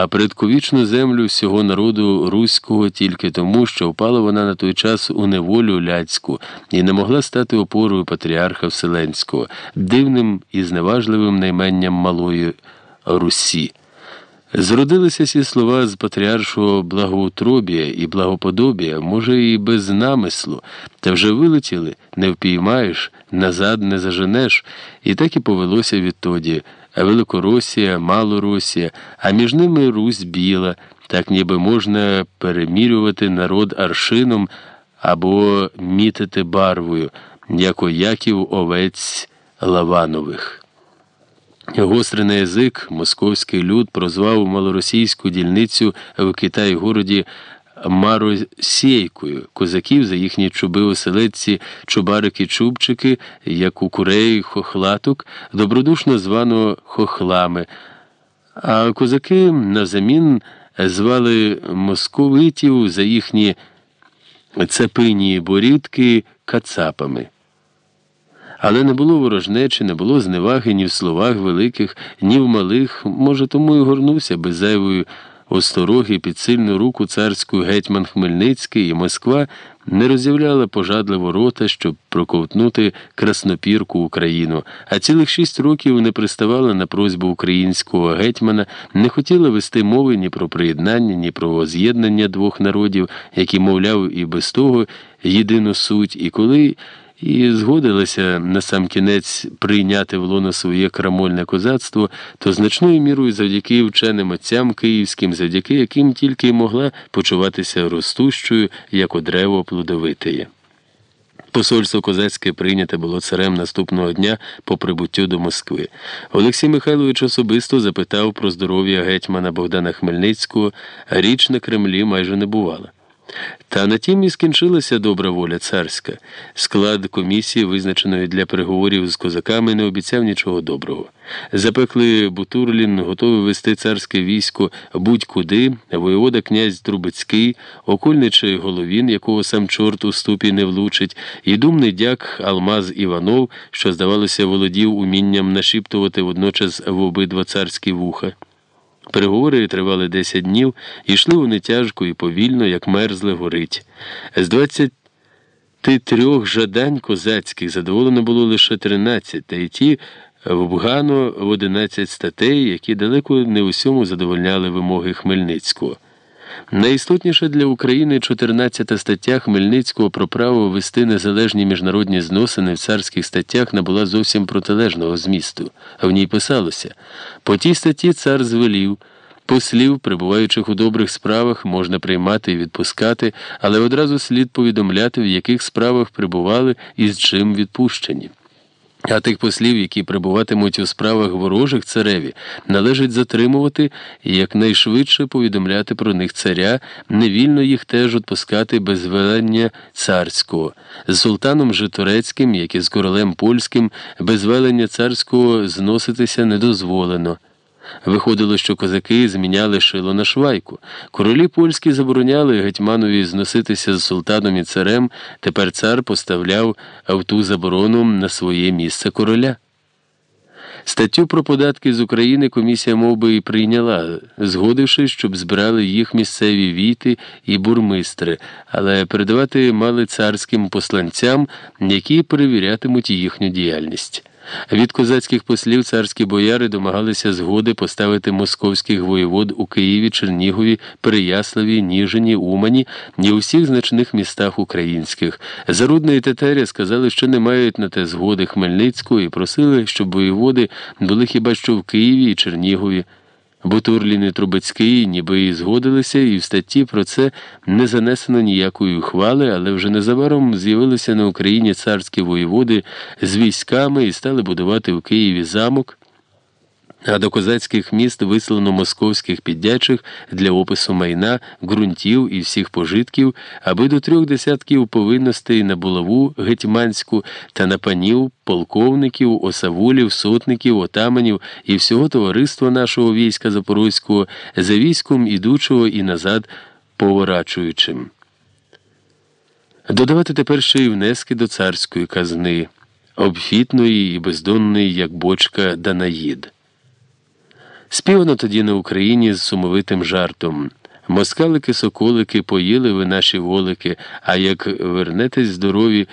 а предковічну землю всього народу руського тільки тому, що впала вона на той час у неволю ляцьку і не могла стати опорою патріарха Вселенського, дивним і зневажливим найменням малої Русі. Зродилися ці слова з патріаршого благоутробія і благоподобія, може, і без намислу, та вже вилетіли, не впіймаєш, назад не заженеш, і так і повелося відтоді. Великоросія, Малоросія, а між ними Русь біла, так ніби можна перемірювати народ аршином або мітити барвою, як Яків овець Лаванових. Гострий на язик московський люд прозвав малоросійську дільницю в Китаї городі Маросійкою, козаків за їхні чуби оселедці, чубарики-чубчики, як у курей хохлаток, добродушно звано хохлами, а козаки навзамін звали московитів за їхні цепині борідки кацапами. Але не було ворожнечі, не було зневаги ні в словах великих, ні в малих, може, тому й горнувся без зайвої остороги під сильну руку царську гетьман Хмельницький і Москва не роз'являла пожадливо рота, щоб проковтнути краснопірку Україну, а цілих шість років не приставала на просьбу українського гетьмана, не хотіла вести мови ні про приєднання, ні про з'єднання двох народів, які, мовляв, і без того єдину суть, і коли і згодилася на сам кінець прийняти в лоно своє крамольне козацтво, то значною мірою завдяки вченим отцям київським, завдяки яким тільки й могла почуватися ростущою, як у древо плодовитеє. Посольство козацьке прийняте було царем наступного дня по прибуттю до Москви. Олексій Михайлович особисто запитав про здоров'я гетьмана Богдана Хмельницького, річ на Кремлі майже не бувала. Та на тім і скінчилася добра воля царська. Склад комісії, визначеної для переговорів з козаками, не обіцяв нічого доброго. Запекли Бутурлін, готовий вести царське військо будь-куди, воєвода князь Трубецький, окольничий головін, якого сам чорт у ступі не влучить, і думний дяк Алмаз Іванов, що, здавалося, володів умінням нашіптувати водночас в обидва царські вуха. Переговори тривали 10 днів, йшли вони тяжко і повільно, як мерзле горить. З 23 жадань козацьких задоволено було лише 13, та й ті вбгано в 11 статей, які далеко не усьому задовольняли вимоги Хмельницького. Найістотніша для України 14 стаття Хмельницького про право вести незалежні міжнародні зносини в царських статтях набула зовсім протилежного змісту. В ній писалося по тій статті цар звелів. Послів, перебуваючих у добрих справах, можна приймати і відпускати, але одразу слід повідомляти, в яких справах прибували і з чим відпущені. А тих послів, які прибуватимуть у справах ворожих цареві, належить затримувати і якнайшвидше повідомляти про них царя, невільно їх теж відпускати без велення царського. З султаном же турецьким, як і з королем польським, без велення царського зноситися не дозволено. Виходило, що козаки зміняли шило на швайку. Королі польські забороняли гетьманові зноситися з султаном і царем. Тепер цар поставляв в ту заборону на своє місце короля. Статтю про податки з України комісія мов би, і прийняла, згодившись, щоб збирали їх місцеві віти і бурмистри, але передавати мали царським посланцям, які перевірятимуть їхню діяльність. Від козацьких послів царські бояри домагалися згоди поставити московських воєвод у Києві, Чернігові, Переяславі, Ніжині, Умані і у всіх значних містах українських. Зарудна і Тетеря сказали, що не мають на те згоди Хмельницького і просили, щоб воєводи були хіба що в Києві і Чернігові. Бутурлін і Трубецький ніби і згодилися, і в статті про це не занесено ніякої хвали, але вже незабаром з'явилися на Україні царські воєводи з військами і стали будувати в Києві замок а до козацьких міст вислано московських піддячих для опису майна, ґрунтів і всіх пожитків, аби до трьох десятків повинностей на булаву гетьманську та на панів, полковників, осавулів, сотників, отаманів і всього товариства нашого війська Запорозького за військом ідучого і назад поворачуючим. Додавати тепер ще й внески до царської казни, обфітної і бездонної, як бочка Данаїд. Співано тоді на Україні з сумовитим жартом. Москалики, соколики, поїли ви наші волики, а як вернетесь здорові,